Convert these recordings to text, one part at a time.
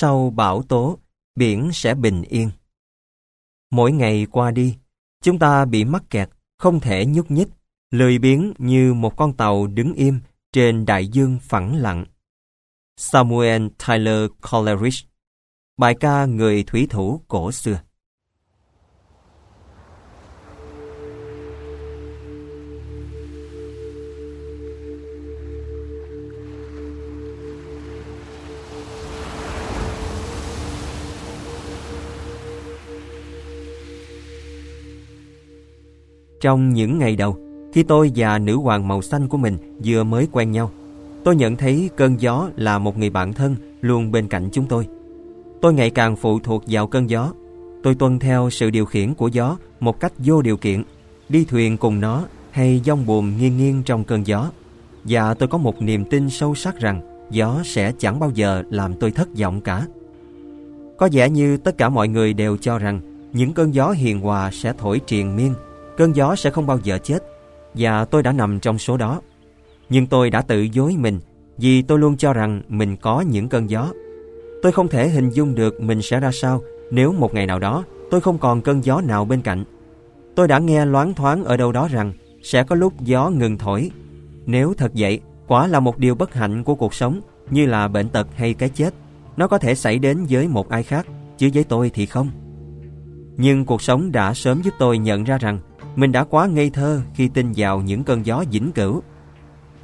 sau bão tố, biển sẽ bình yên. Mỗi ngày qua đi, chúng ta bị mắc kẹt, không thể nhúc nhích, lười biếng như một con tàu đứng im trên đại dương phẳng lặng. Samuel Tyler Coleridge Bài ca người thủy thủ cổ xưa Trong những ngày đầu, khi tôi và nữ hoàng màu xanh của mình vừa mới quen nhau, tôi nhận thấy cơn gió là một người bạn thân luôn bên cạnh chúng tôi. Tôi ngày càng phụ thuộc vào cơn gió. Tôi tuân theo sự điều khiển của gió một cách vô điều kiện, đi thuyền cùng nó hay dông buồm nghiêng nghiêng trong cơn gió. Và tôi có một niềm tin sâu sắc rằng gió sẽ chẳng bao giờ làm tôi thất vọng cả. Có vẻ như tất cả mọi người đều cho rằng những cơn gió hiền hòa sẽ thổi triền miên cơn gió sẽ không bao giờ chết và tôi đã nằm trong số đó. Nhưng tôi đã tự dối mình vì tôi luôn cho rằng mình có những cơn gió. Tôi không thể hình dung được mình sẽ ra sao nếu một ngày nào đó tôi không còn cơn gió nào bên cạnh. Tôi đã nghe loáng thoáng ở đâu đó rằng sẽ có lúc gió ngừng thổi. Nếu thật vậy, quả là một điều bất hạnh của cuộc sống như là bệnh tật hay cái chết. Nó có thể xảy đến với một ai khác, chứ với tôi thì không. Nhưng cuộc sống đã sớm giúp tôi nhận ra rằng mình đã quá ngây thơ khi tin vào những cơn gió vĩnh cửu.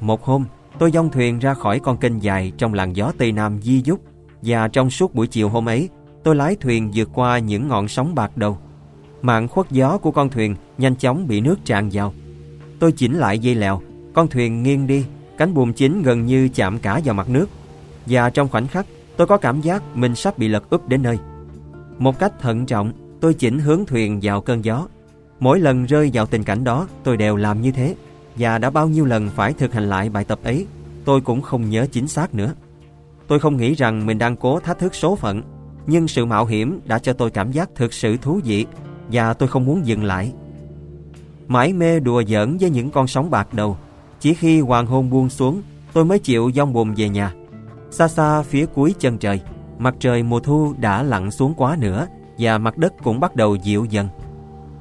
Một hôm, tôi dông thuyền ra khỏi con kênh dài trong làn gió Tây Nam di dúc và trong suốt buổi chiều hôm ấy, tôi lái thuyền vượt qua những ngọn sóng bạc đầu. Mạng khuất gió của con thuyền nhanh chóng bị nước tràn vào. Tôi chỉnh lại dây lèo, con thuyền nghiêng đi, cánh buồm chính gần như chạm cả vào mặt nước. Và trong khoảnh khắc, tôi có cảm giác mình sắp bị lật úp đến nơi. Một cách thận trọng, tôi chỉnh hướng thuyền vào cơn gió. Mỗi lần rơi vào tình cảnh đó, tôi đều làm như thế. Và đã bao nhiêu lần phải thực hành lại bài tập ấy, Tôi cũng không nhớ chính xác nữa. Tôi không nghĩ rằng mình đang cố thách thức số phận, Nhưng sự mạo hiểm đã cho tôi cảm giác thực sự thú vị, Và tôi không muốn dừng lại. Mãi mê đùa giỡn với những con sóng bạc đầu, Chỉ khi hoàng hôn buông xuống, Tôi mới chịu dong buồm về nhà. Xa xa phía cuối chân trời, Mặt trời mùa thu đã lặn xuống quá nữa Và mặt đất cũng bắt đầu dịu dần.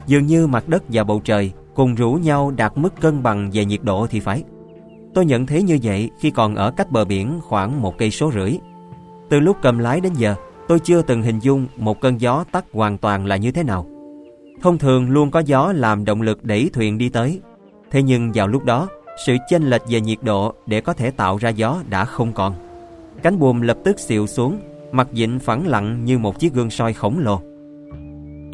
Dường như mặt đất và bầu trời cùng rủ nhau đạt mức cân bằng về nhiệt độ thì phải. Tôi nhận thấy như vậy khi còn ở cách bờ biển khoảng một cây số rưỡi. Từ lúc cầm lái đến giờ, tôi chưa từng hình dung một cơn gió tắt hoàn toàn là như thế nào. Thông thường luôn có gió làm động lực đẩy thuyền đi tới. Thế nhưng vào lúc đó, sự chênh lệch về nhiệt độ để có thể tạo ra gió đã không còn. Cánh buồm lập tức xịu xuống, mặt vịnh phẳng lặng như một chiếc gương soi khổng lồ.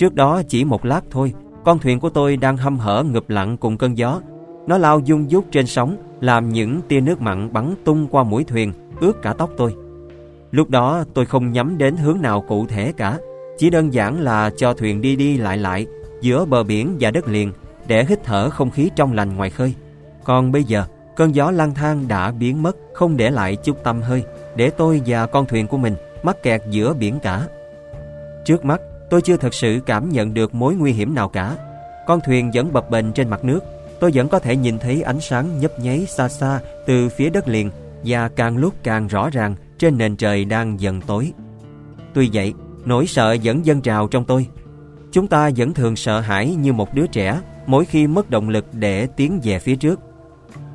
Trước đó chỉ một lát thôi, con thuyền của tôi đang hâm hở ngụp lặng cùng cơn gió. Nó lao dung dút trên sóng, làm những tia nước mặn bắn tung qua mũi thuyền, ướt cả tóc tôi. Lúc đó tôi không nhắm đến hướng nào cụ thể cả, chỉ đơn giản là cho thuyền đi đi lại lại giữa bờ biển và đất liền để hít thở không khí trong lành ngoài khơi. Còn bây giờ, cơn gió lang thang đã biến mất, không để lại chút tâm hơi, để tôi và con thuyền của mình mắc kẹt giữa biển cả. Trước mắt, Tôi chưa thật sự cảm nhận được mối nguy hiểm nào cả. Con thuyền vẫn bập bềnh trên mặt nước. Tôi vẫn có thể nhìn thấy ánh sáng nhấp nháy xa xa từ phía đất liền và càng lúc càng rõ ràng trên nền trời đang dần tối. Tuy vậy, nỗi sợ vẫn dâng trào trong tôi. Chúng ta vẫn thường sợ hãi như một đứa trẻ mỗi khi mất động lực để tiến về phía trước.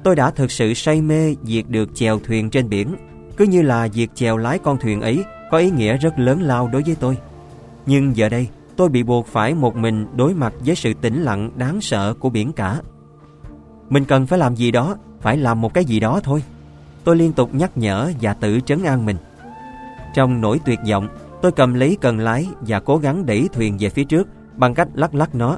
Tôi đã thực sự say mê việc được chèo thuyền trên biển, cứ như là việc chèo lái con thuyền ấy có ý nghĩa rất lớn lao đối với tôi. Nhưng giờ đây, tôi bị buộc phải một mình đối mặt với sự tĩnh lặng đáng sợ của biển cả. Mình cần phải làm gì đó, phải làm một cái gì đó thôi. Tôi liên tục nhắc nhở và tự trấn an mình. Trong nỗi tuyệt vọng, tôi cầm lấy cần lái và cố gắng đẩy thuyền về phía trước bằng cách lắc lắc nó.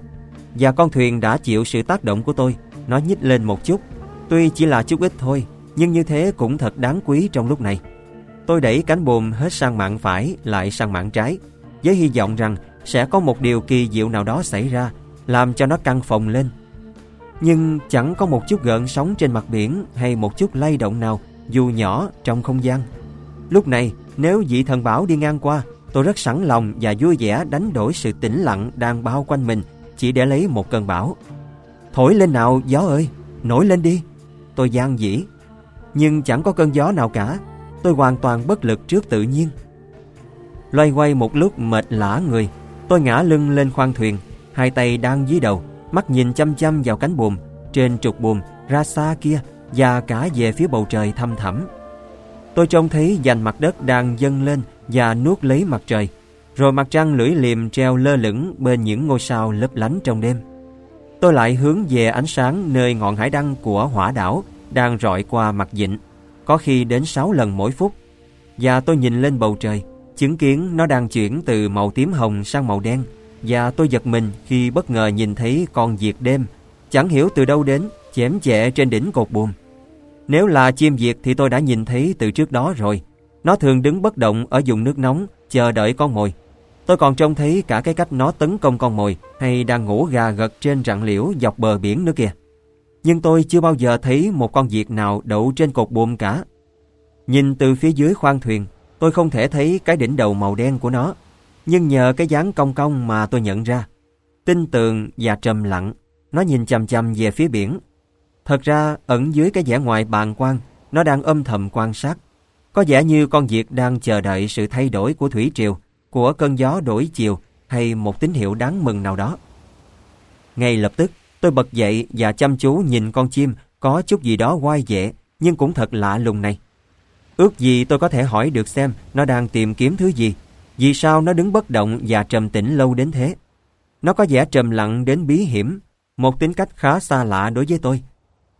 Và con thuyền đã chịu sự tác động của tôi, nó nhích lên một chút. Tuy chỉ là chút ít thôi, nhưng như thế cũng thật đáng quý trong lúc này. Tôi đẩy cánh buồm hết sang mạng phải lại sang mạng trái với hy vọng rằng sẽ có một điều kỳ diệu nào đó xảy ra, làm cho nó căng phồng lên. Nhưng chẳng có một chút gợn sóng trên mặt biển hay một chút lay động nào, dù nhỏ trong không gian. Lúc này, nếu vị thần bảo đi ngang qua, tôi rất sẵn lòng và vui vẻ đánh đổi sự tĩnh lặng đang bao quanh mình chỉ để lấy một cơn bão. Thổi lên nào gió ơi, nổi lên đi. Tôi gian dĩ. Nhưng chẳng có cơn gió nào cả. Tôi hoàn toàn bất lực trước tự nhiên. Loay quay một lúc mệt lả người, tôi ngã lưng lên khoang thuyền, hai tay đang dưới đầu, mắt nhìn chăm chăm vào cánh buồm, trên trục buồm, ra xa kia và cả về phía bầu trời thăm thẳm. Tôi trông thấy dành mặt đất đang dâng lên và nuốt lấy mặt trời, rồi mặt trăng lưỡi liềm treo lơ lửng bên những ngôi sao lấp lánh trong đêm. Tôi lại hướng về ánh sáng nơi ngọn hải đăng của hỏa đảo đang rọi qua mặt dịnh, có khi đến 6 lần mỗi phút. Và tôi nhìn lên bầu trời, chứng kiến nó đang chuyển từ màu tím hồng sang màu đen, và tôi giật mình khi bất ngờ nhìn thấy con diệt đêm, chẳng hiểu từ đâu đến, chém chệ trên đỉnh cột buồm. Nếu là chim diệt thì tôi đã nhìn thấy từ trước đó rồi. Nó thường đứng bất động ở vùng nước nóng, chờ đợi con mồi. Tôi còn trông thấy cả cái cách nó tấn công con mồi hay đang ngủ gà gật trên rặng liễu dọc bờ biển nữa kìa. Nhưng tôi chưa bao giờ thấy một con diệt nào đậu trên cột buồm cả. Nhìn từ phía dưới khoang thuyền, tôi không thể thấy cái đỉnh đầu màu đen của nó. Nhưng nhờ cái dáng cong cong mà tôi nhận ra. Tinh tường và trầm lặng, nó nhìn chằm chằm về phía biển. Thật ra, ẩn dưới cái vẻ ngoài bàng quan, nó đang âm thầm quan sát. Có vẻ như con diệt đang chờ đợi sự thay đổi của thủy triều của cơn gió đổi chiều hay một tín hiệu đáng mừng nào đó. Ngay lập tức, tôi bật dậy và chăm chú nhìn con chim có chút gì đó oai vệ nhưng cũng thật lạ lùng này. Ước gì tôi có thể hỏi được xem nó đang tìm kiếm thứ gì, vì sao nó đứng bất động và trầm tĩnh lâu đến thế. Nó có vẻ trầm lặng đến bí hiểm, một tính cách khá xa lạ đối với tôi.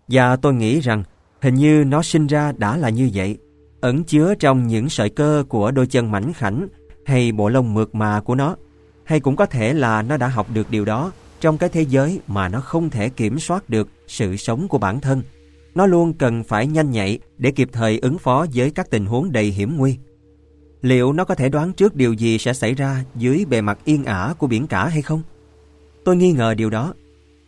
Và tôi nghĩ rằng hình như nó sinh ra đã là như vậy, ẩn chứa trong những sợi cơ của đôi chân mảnh khảnh hay bộ lông mượt mà của nó, hay cũng có thể là nó đã học được điều đó trong cái thế giới mà nó không thể kiểm soát được sự sống của bản thân. Nó luôn cần phải nhanh nhạy để kịp thời ứng phó với các tình huống đầy hiểm nguy. Liệu nó có thể đoán trước điều gì sẽ xảy ra dưới bề mặt yên ả của biển cả hay không? Tôi nghi ngờ điều đó.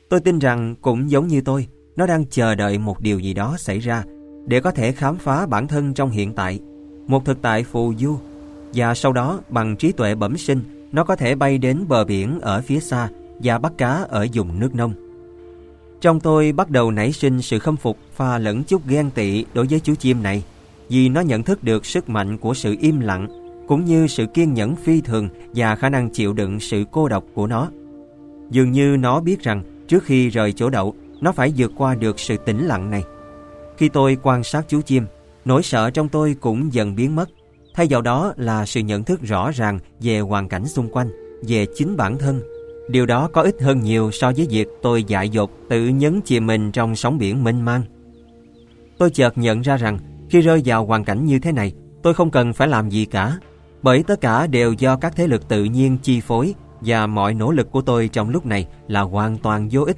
Tôi tin rằng cũng giống như tôi, nó đang chờ đợi một điều gì đó xảy ra để có thể khám phá bản thân trong hiện tại, một thực tại phù du và sau đó bằng trí tuệ bẩm sinh, nó có thể bay đến bờ biển ở phía xa và bắt cá ở vùng nước nông. Trong tôi bắt đầu nảy sinh sự khâm phục pha lẫn chút ghen tị đối với chú chim này, vì nó nhận thức được sức mạnh của sự im lặng, cũng như sự kiên nhẫn phi thường và khả năng chịu đựng sự cô độc của nó. Dường như nó biết rằng trước khi rời chỗ đậu, nó phải vượt qua được sự tĩnh lặng này. Khi tôi quan sát chú chim, nỗi sợ trong tôi cũng dần biến mất. Thay vào đó là sự nhận thức rõ ràng về hoàn cảnh xung quanh, về chính bản thân. Điều đó có ích hơn nhiều so với việc tôi dại dột tự nhấn chìm mình trong sóng biển mênh mang. Tôi chợt nhận ra rằng khi rơi vào hoàn cảnh như thế này, tôi không cần phải làm gì cả, bởi tất cả đều do các thế lực tự nhiên chi phối và mọi nỗ lực của tôi trong lúc này là hoàn toàn vô ích.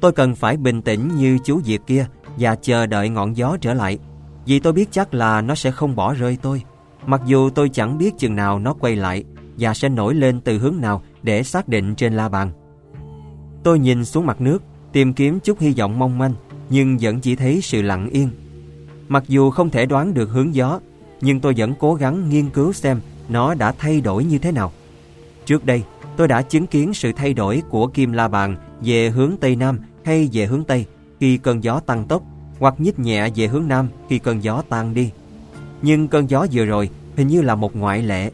Tôi cần phải bình tĩnh như chú Diệp kia và chờ đợi ngọn gió trở lại, vì tôi biết chắc là nó sẽ không bỏ rơi tôi. Mặc dù tôi chẳng biết chừng nào nó quay lại và sẽ nổi lên từ hướng nào để xác định trên la bàn. Tôi nhìn xuống mặt nước, tìm kiếm chút hy vọng mong manh, nhưng vẫn chỉ thấy sự lặng yên. Mặc dù không thể đoán được hướng gió, nhưng tôi vẫn cố gắng nghiên cứu xem nó đã thay đổi như thế nào. Trước đây, tôi đã chứng kiến sự thay đổi của kim la bàn về hướng Tây Nam hay về hướng Tây khi cơn gió tăng tốc hoặc nhích nhẹ về hướng Nam khi cơn gió tan đi. Nhưng cơn gió vừa rồi hình như là một ngoại lệ.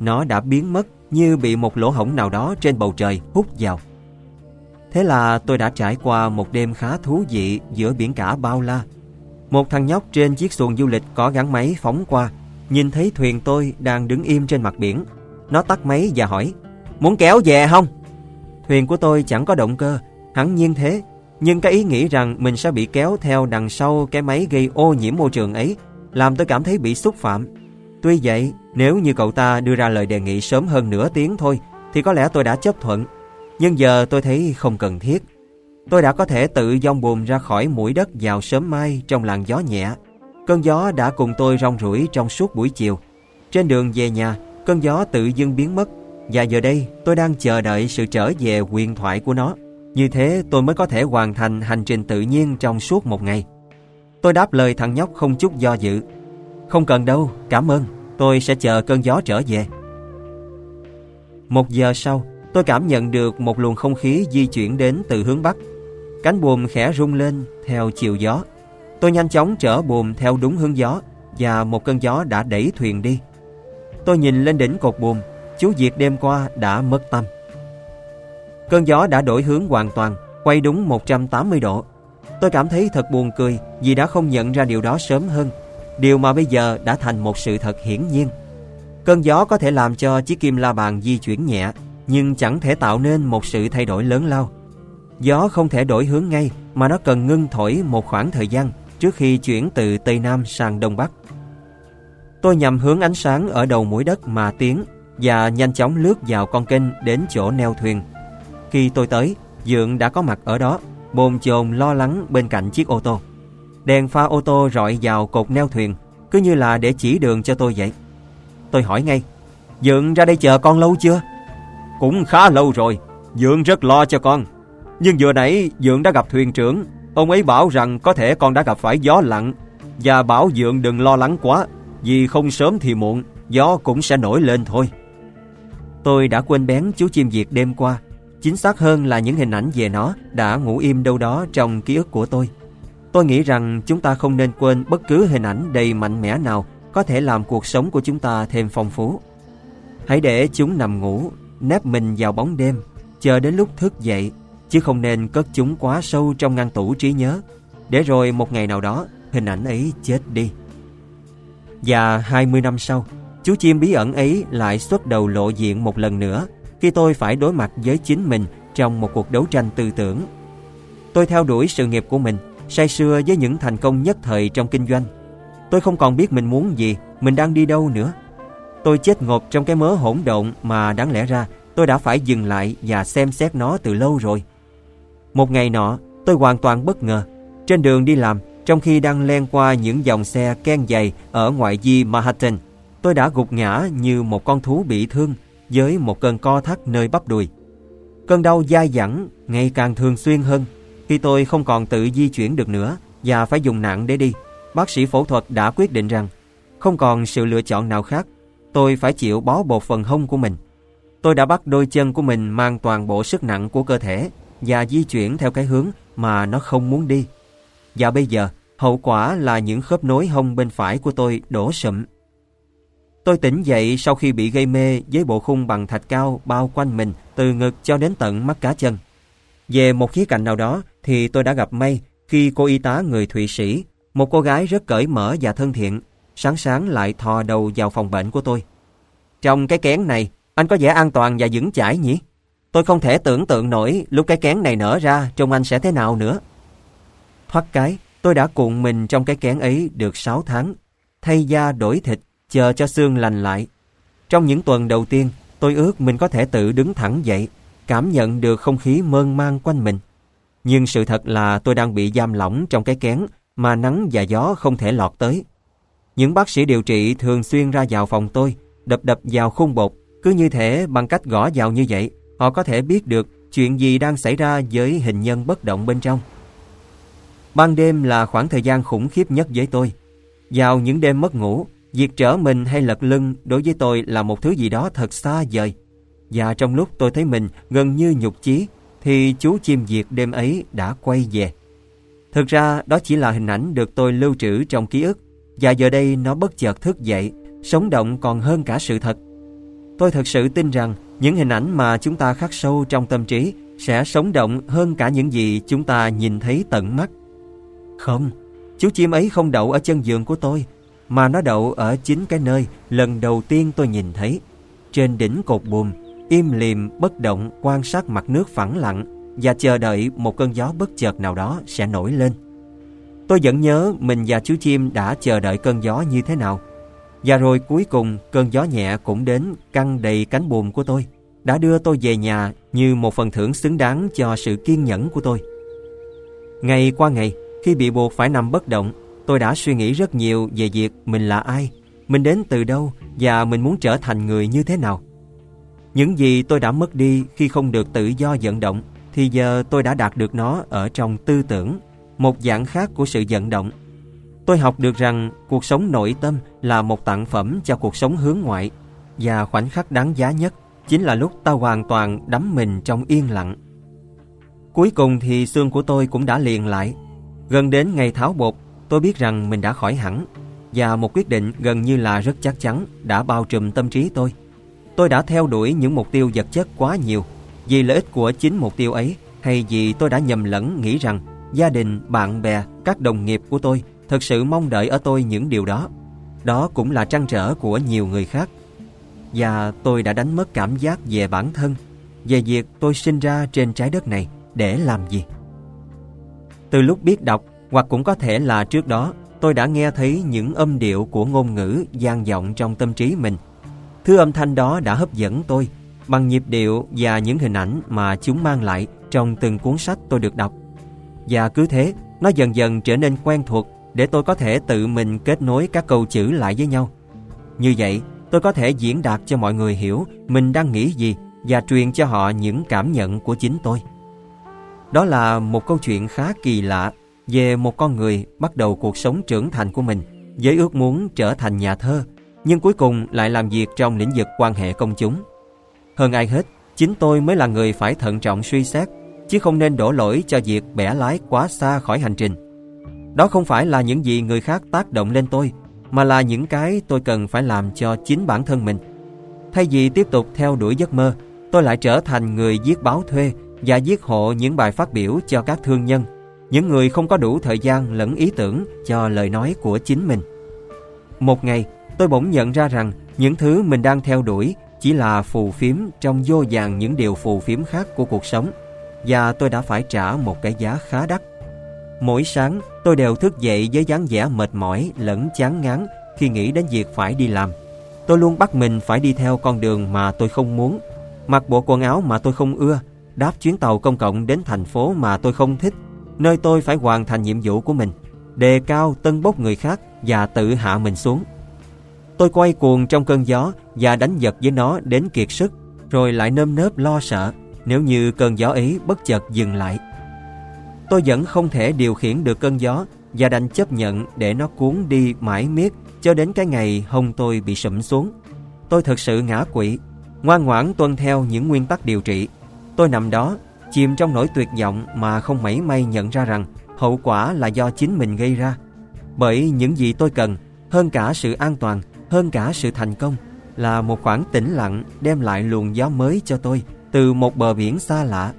Nó đã biến mất như bị một lỗ hổng nào đó trên bầu trời hút vào. Thế là tôi đã trải qua một đêm khá thú vị giữa biển cả bao la. Một thằng nhóc trên chiếc xuồng du lịch có gắn máy phóng qua, nhìn thấy thuyền tôi đang đứng im trên mặt biển. Nó tắt máy và hỏi, muốn kéo về không? Thuyền của tôi chẳng có động cơ, hẳn nhiên thế. Nhưng cái ý nghĩ rằng mình sẽ bị kéo theo đằng sau cái máy gây ô nhiễm môi trường ấy làm tôi cảm thấy bị xúc phạm. Tuy vậy, nếu như cậu ta đưa ra lời đề nghị sớm hơn nửa tiếng thôi, thì có lẽ tôi đã chấp thuận. Nhưng giờ tôi thấy không cần thiết. Tôi đã có thể tự dông buồm ra khỏi mũi đất vào sớm mai trong làn gió nhẹ. Cơn gió đã cùng tôi rong rủi trong suốt buổi chiều. Trên đường về nhà, cơn gió tự dưng biến mất. Và giờ đây, tôi đang chờ đợi sự trở về quyền thoại của nó. Như thế tôi mới có thể hoàn thành hành trình tự nhiên trong suốt một ngày. Tôi đáp lời thằng nhóc không chút do dự. Không cần đâu, cảm ơn, tôi sẽ chờ cơn gió trở về. Một giờ sau, tôi cảm nhận được một luồng không khí di chuyển đến từ hướng Bắc. Cánh buồm khẽ rung lên theo chiều gió. Tôi nhanh chóng trở buồm theo đúng hướng gió và một cơn gió đã đẩy thuyền đi. Tôi nhìn lên đỉnh cột buồm, chú Diệt đêm qua đã mất tâm. Cơn gió đã đổi hướng hoàn toàn, quay đúng 180 độ. Tôi cảm thấy thật buồn cười vì đã không nhận ra điều đó sớm hơn. Điều mà bây giờ đã thành một sự thật hiển nhiên. Cơn gió có thể làm cho chiếc kim la bàn di chuyển nhẹ, nhưng chẳng thể tạo nên một sự thay đổi lớn lao. Gió không thể đổi hướng ngay mà nó cần ngưng thổi một khoảng thời gian trước khi chuyển từ Tây Nam sang Đông Bắc. Tôi nhằm hướng ánh sáng ở đầu mũi đất mà tiến và nhanh chóng lướt vào con kênh đến chỗ neo thuyền. Khi tôi tới, Dượng đã có mặt ở đó, bồn chồn lo lắng bên cạnh chiếc ô tô. Đèn pha ô tô rọi vào cột neo thuyền, cứ như là để chỉ đường cho tôi vậy. Tôi hỏi ngay, Dượng ra đây chờ con lâu chưa? Cũng khá lâu rồi, Dượng rất lo cho con. Nhưng vừa nãy Dượng đã gặp thuyền trưởng, ông ấy bảo rằng có thể con đã gặp phải gió lặng và bảo Dượng đừng lo lắng quá, vì không sớm thì muộn, gió cũng sẽ nổi lên thôi. Tôi đã quên bén chú chim Việt đêm qua, chính xác hơn là những hình ảnh về nó đã ngủ im đâu đó trong ký ức của tôi. Tôi nghĩ rằng chúng ta không nên quên bất cứ hình ảnh đầy mạnh mẽ nào có thể làm cuộc sống của chúng ta thêm phong phú. Hãy để chúng nằm ngủ, nép mình vào bóng đêm, chờ đến lúc thức dậy, chứ không nên cất chúng quá sâu trong ngăn tủ trí nhớ, để rồi một ngày nào đó hình ảnh ấy chết đi. Và 20 năm sau, chú chim bí ẩn ấy lại xuất đầu lộ diện một lần nữa khi tôi phải đối mặt với chính mình trong một cuộc đấu tranh tư tưởng. Tôi theo đuổi sự nghiệp của mình, say sưa với những thành công nhất thời trong kinh doanh. Tôi không còn biết mình muốn gì, mình đang đi đâu nữa. Tôi chết ngột trong cái mớ hỗn độn mà đáng lẽ ra tôi đã phải dừng lại và xem xét nó từ lâu rồi. Một ngày nọ, tôi hoàn toàn bất ngờ. Trên đường đi làm, trong khi đang len qua những dòng xe ken dày ở ngoại di Manhattan, tôi đã gục ngã như một con thú bị thương với một cơn co thắt nơi bắp đùi. Cơn đau dai dẳng ngày càng thường xuyên hơn khi tôi không còn tự di chuyển được nữa và phải dùng nặng để đi. Bác sĩ phẫu thuật đã quyết định rằng không còn sự lựa chọn nào khác, tôi phải chịu bó bột phần hông của mình. Tôi đã bắt đôi chân của mình mang toàn bộ sức nặng của cơ thể và di chuyển theo cái hướng mà nó không muốn đi. Và bây giờ, hậu quả là những khớp nối hông bên phải của tôi đổ sụm. Tôi tỉnh dậy sau khi bị gây mê với bộ khung bằng thạch cao bao quanh mình từ ngực cho đến tận mắt cá chân. Về một khía cạnh nào đó thì tôi đã gặp may khi cô y tá người Thụy Sĩ, một cô gái rất cởi mở và thân thiện, sáng sáng lại thò đầu vào phòng bệnh của tôi. Trong cái kén này, anh có vẻ an toàn và vững chãi nhỉ? Tôi không thể tưởng tượng nổi lúc cái kén này nở ra trông anh sẽ thế nào nữa. Thoát cái, tôi đã cuộn mình trong cái kén ấy được 6 tháng, thay da đổi thịt, chờ cho xương lành lại. Trong những tuần đầu tiên, tôi ước mình có thể tự đứng thẳng dậy, cảm nhận được không khí mơn man quanh mình. Nhưng sự thật là tôi đang bị giam lỏng trong cái kén mà nắng và gió không thể lọt tới. Những bác sĩ điều trị thường xuyên ra vào phòng tôi, đập đập vào khung bột, cứ như thể bằng cách gõ vào như vậy, họ có thể biết được chuyện gì đang xảy ra với hình nhân bất động bên trong. Ban đêm là khoảng thời gian khủng khiếp nhất với tôi. Vào những đêm mất ngủ, việc trở mình hay lật lưng đối với tôi là một thứ gì đó thật xa vời. Và trong lúc tôi thấy mình gần như nhục chí, thì chú chim diệt đêm ấy đã quay về. Thực ra đó chỉ là hình ảnh được tôi lưu trữ trong ký ức, và giờ đây nó bất chợt thức dậy, sống động còn hơn cả sự thật. Tôi thật sự tin rằng những hình ảnh mà chúng ta khắc sâu trong tâm trí sẽ sống động hơn cả những gì chúng ta nhìn thấy tận mắt. Không, chú chim ấy không đậu ở chân giường của tôi, mà nó đậu ở chính cái nơi lần đầu tiên tôi nhìn thấy. Trên đỉnh cột buồm, im lìm bất động quan sát mặt nước phẳng lặng và chờ đợi một cơn gió bất chợt nào đó sẽ nổi lên. Tôi vẫn nhớ mình và chú chim đã chờ đợi cơn gió như thế nào. Và rồi cuối cùng cơn gió nhẹ cũng đến căng đầy cánh buồm của tôi, đã đưa tôi về nhà như một phần thưởng xứng đáng cho sự kiên nhẫn của tôi. Ngày qua ngày, khi bị buộc phải nằm bất động, tôi đã suy nghĩ rất nhiều về việc mình là ai, mình đến từ đâu và mình muốn trở thành người như thế nào. Những gì tôi đã mất đi khi không được tự do vận động thì giờ tôi đã đạt được nó ở trong tư tưởng, một dạng khác của sự vận động. Tôi học được rằng cuộc sống nội tâm là một tặng phẩm cho cuộc sống hướng ngoại và khoảnh khắc đáng giá nhất chính là lúc ta hoàn toàn đắm mình trong yên lặng. Cuối cùng thì xương của tôi cũng đã liền lại. Gần đến ngày tháo bột, tôi biết rằng mình đã khỏi hẳn. và một quyết định gần như là rất chắc chắn đã bao trùm tâm trí tôi. Tôi đã theo đuổi những mục tiêu vật chất quá nhiều vì lợi ích của chính mục tiêu ấy hay vì tôi đã nhầm lẫn nghĩ rằng gia đình, bạn bè, các đồng nghiệp của tôi thực sự mong đợi ở tôi những điều đó. Đó cũng là trăn trở của nhiều người khác. Và tôi đã đánh mất cảm giác về bản thân, về việc tôi sinh ra trên trái đất này để làm gì. Từ lúc biết đọc, hoặc cũng có thể là trước đó, tôi đã nghe thấy những âm điệu của ngôn ngữ gian vọng trong tâm trí mình. Thứ âm thanh đó đã hấp dẫn tôi bằng nhịp điệu và những hình ảnh mà chúng mang lại trong từng cuốn sách tôi được đọc. Và cứ thế, nó dần dần trở nên quen thuộc để tôi có thể tự mình kết nối các câu chữ lại với nhau. Như vậy, tôi có thể diễn đạt cho mọi người hiểu mình đang nghĩ gì và truyền cho họ những cảm nhận của chính tôi. Đó là một câu chuyện khá kỳ lạ về một con người bắt đầu cuộc sống trưởng thành của mình với ước muốn trở thành nhà thơ, nhưng cuối cùng lại làm việc trong lĩnh vực quan hệ công chúng. Hơn ai hết, chính tôi mới là người phải thận trọng suy xét, chứ không nên đổ lỗi cho việc bẻ lái quá xa khỏi hành trình. Đó không phải là những gì người khác tác động lên tôi, mà là những cái tôi cần phải làm cho chính bản thân mình. Thay vì tiếp tục theo đuổi giấc mơ, tôi lại trở thành người viết báo thuê và viết hộ những bài phát biểu cho các thương nhân, những người không có đủ thời gian lẫn ý tưởng cho lời nói của chính mình. Một ngày, tôi bỗng nhận ra rằng những thứ mình đang theo đuổi chỉ là phù phiếm trong vô vàng những điều phù phiếm khác của cuộc sống và tôi đã phải trả một cái giá khá đắt. Mỗi sáng, tôi đều thức dậy với dáng vẻ mệt mỏi lẫn chán ngán khi nghĩ đến việc phải đi làm. Tôi luôn bắt mình phải đi theo con đường mà tôi không muốn, mặc bộ quần áo mà tôi không ưa, đáp chuyến tàu công cộng đến thành phố mà tôi không thích, nơi tôi phải hoàn thành nhiệm vụ của mình, đề cao tân bốc người khác và tự hạ mình xuống. Tôi quay cuồng trong cơn gió và đánh giật với nó đến kiệt sức, rồi lại nơm nớp lo sợ nếu như cơn gió ấy bất chợt dừng lại. Tôi vẫn không thể điều khiển được cơn gió và đành chấp nhận để nó cuốn đi mãi miết cho đến cái ngày hông tôi bị sụm xuống. Tôi thật sự ngã quỵ, ngoan ngoãn tuân theo những nguyên tắc điều trị. Tôi nằm đó, chìm trong nỗi tuyệt vọng mà không mảy may nhận ra rằng hậu quả là do chính mình gây ra. Bởi những gì tôi cần, hơn cả sự an toàn, hơn cả sự thành công, là một khoảng tĩnh lặng đem lại luồng gió mới cho tôi từ một bờ biển xa lạ.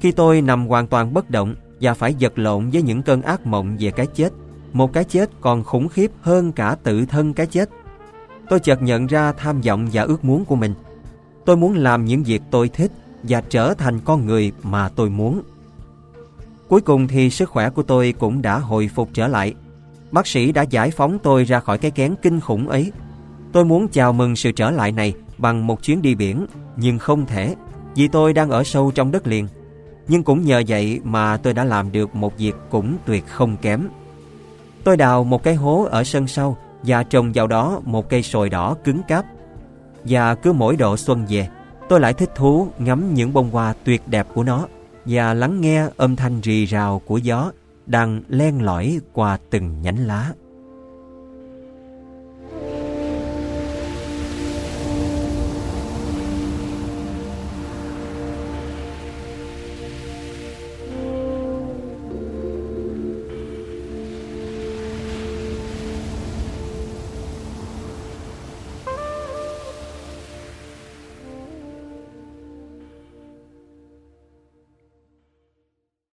Khi tôi nằm hoàn toàn bất động và phải vật lộn với những cơn ác mộng về cái chết, một cái chết còn khủng khiếp hơn cả tự thân cái chết. Tôi chợt nhận ra tham vọng và ước muốn của mình. Tôi muốn làm những việc tôi thích và trở thành con người mà tôi muốn. Cuối cùng thì sức khỏe của tôi cũng đã hồi phục trở lại. Bác sĩ đã giải phóng tôi ra khỏi cái kén kinh khủng ấy. Tôi muốn chào mừng sự trở lại này bằng một chuyến đi biển, nhưng không thể, vì tôi đang ở sâu trong đất liền. Nhưng cũng nhờ vậy mà tôi đã làm được một việc cũng tuyệt không kém. Tôi đào một cái hố ở sân sau và trồng vào đó một cây sồi đỏ cứng cáp. Và cứ mỗi độ xuân về, tôi lại thích thú ngắm những bông hoa tuyệt đẹp của nó và lắng nghe âm thanh rì rào của gió đang len lỏi qua từng nhánh lá.